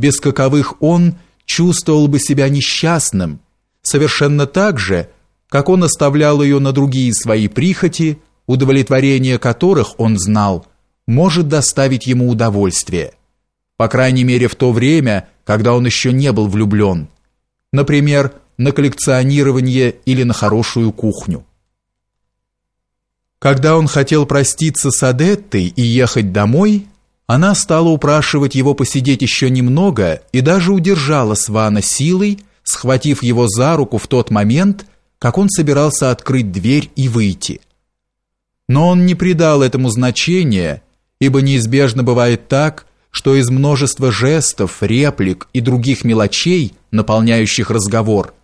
без каковых он чувствовал бы себя несчастным, совершенно так же, как он оставлял ее на другие свои прихоти, удовлетворение которых он знал, может доставить ему удовольствие. По крайней мере в то время, когда он еще не был влюблен. Например, на коллекционирование или на хорошую кухню. Когда он хотел проститься с Адеттой и ехать домой, она стала упрашивать его посидеть еще немного и даже удержала Свана силой, схватив его за руку в тот момент, как он собирался открыть дверь и выйти. Но он не придал этому значения, ибо неизбежно бывает так, что из множества жестов, реплик и других мелочей, наполняющих разговор,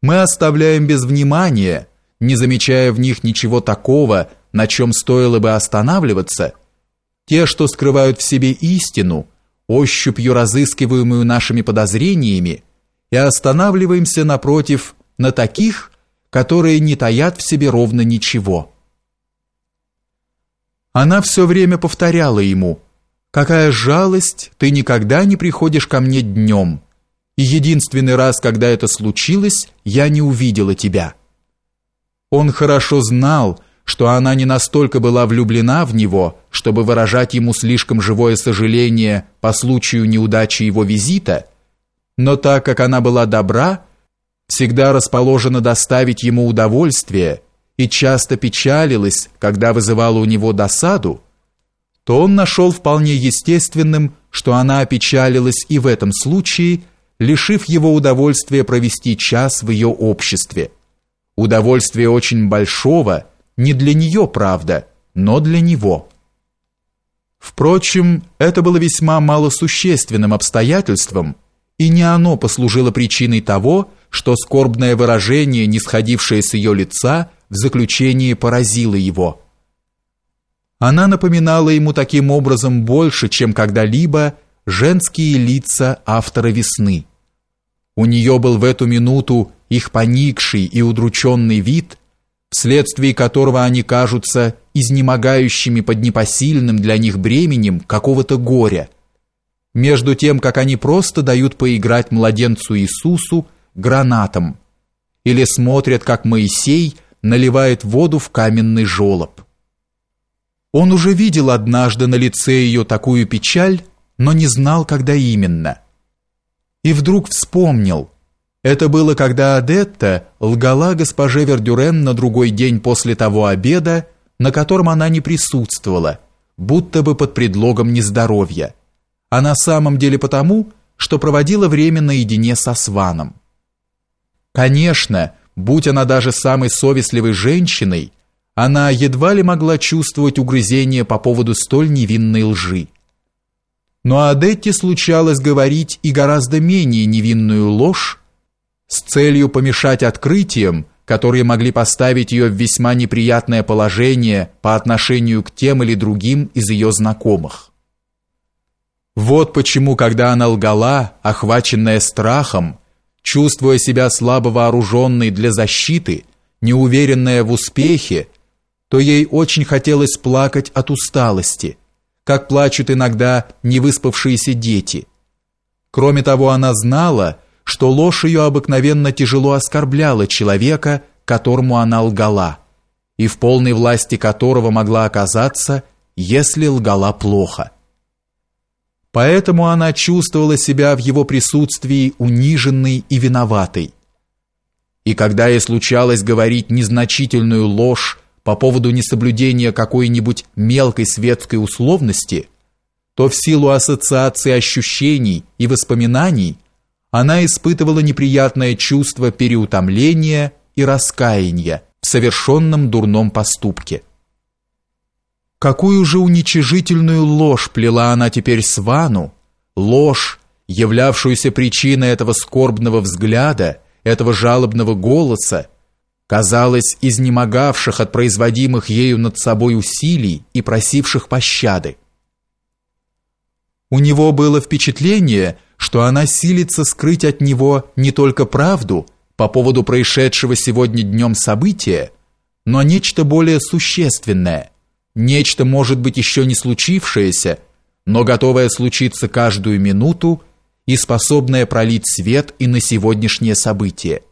мы оставляем без внимания, не замечая в них ничего такого, на чем стоило бы останавливаться, те, что скрывают в себе истину, ощупью разыскиваемую нашими подозрениями, и останавливаемся напротив на таких, которые не таят в себе ровно ничего. Она все время повторяла ему: "Какая жалость, ты никогда не приходишь ко мне днем, и единственный раз, когда это случилось, я не увидела тебя". Он хорошо знал, что она не настолько была влюблена в него, чтобы выражать ему слишком живое сожаление по случаю неудачи его визита, но так как она была добра, всегда расположена доставить ему удовольствие и часто печалилась, когда вызывала у него досаду, то он нашел вполне естественным, что она опечалилась и в этом случае, лишив его удовольствия провести час в ее обществе. Удовольствие очень большого – не для нее, правда, но для него. Впрочем, это было весьма малосущественным обстоятельством, и не оно послужило причиной того, что скорбное выражение, не сходившее с ее лица, в заключении поразило его. Она напоминала ему таким образом больше, чем когда-либо женские лица автора «Весны». У нее был в эту минуту их поникший и удрученный вид, вследствие которого они кажутся изнемогающими под непосильным для них бременем какого-то горя, между тем, как они просто дают поиграть младенцу Иисусу гранатом или смотрят, как Моисей наливает воду в каменный желоб. Он уже видел однажды на лице ее такую печаль, но не знал, когда именно. И вдруг вспомнил – это было, когда Адетта лгала госпоже Вердюрен на другой день после того обеда, на котором она не присутствовала, будто бы под предлогом нездоровья, а на самом деле потому, что проводила время наедине со Сваном. Конечно, будь она даже самой совестливой женщиной, она едва ли могла чувствовать угрызение по поводу столь невинной лжи. Но Адетте случалось говорить и гораздо менее невинную ложь, с целью помешать открытиям, которые могли поставить ее в весьма неприятное положение по отношению к тем или другим из ее знакомых. Вот почему, когда она лгала, охваченная страхом, чувствуя себя слабо вооруженной для защиты, неуверенная в успехе, то ей очень хотелось плакать от усталости, как плачут иногда невыспавшиеся дети. Кроме того, она знала, что ложь ее обыкновенно тяжело оскорбляла человека, которому она лгала, и в полной власти которого могла оказаться, если лгала плохо. Поэтому она чувствовала себя в его присутствии униженной и виноватой. И когда ей случалось говорить незначительную ложь по поводу несоблюдения какой-нибудь мелкой светской условности, то в силу ассоциации ощущений и воспоминаний – она испытывала неприятное чувство переутомления и раскаяния в совершенном дурном поступке. Какую же уничижительную ложь плела она теперь Свану, ложь, являвшуюся причиной этого скорбного взгляда, этого жалобного голоса, казалось, изнемогавших от производимых ею над собой усилий и просивших пощады. У него было впечатление, что она силится скрыть от него не только правду по поводу происшедшего сегодня днем события, но нечто более существенное, нечто, может быть, еще не случившееся, но готовое случиться каждую минуту и способное пролить свет и на сегодняшнее событие.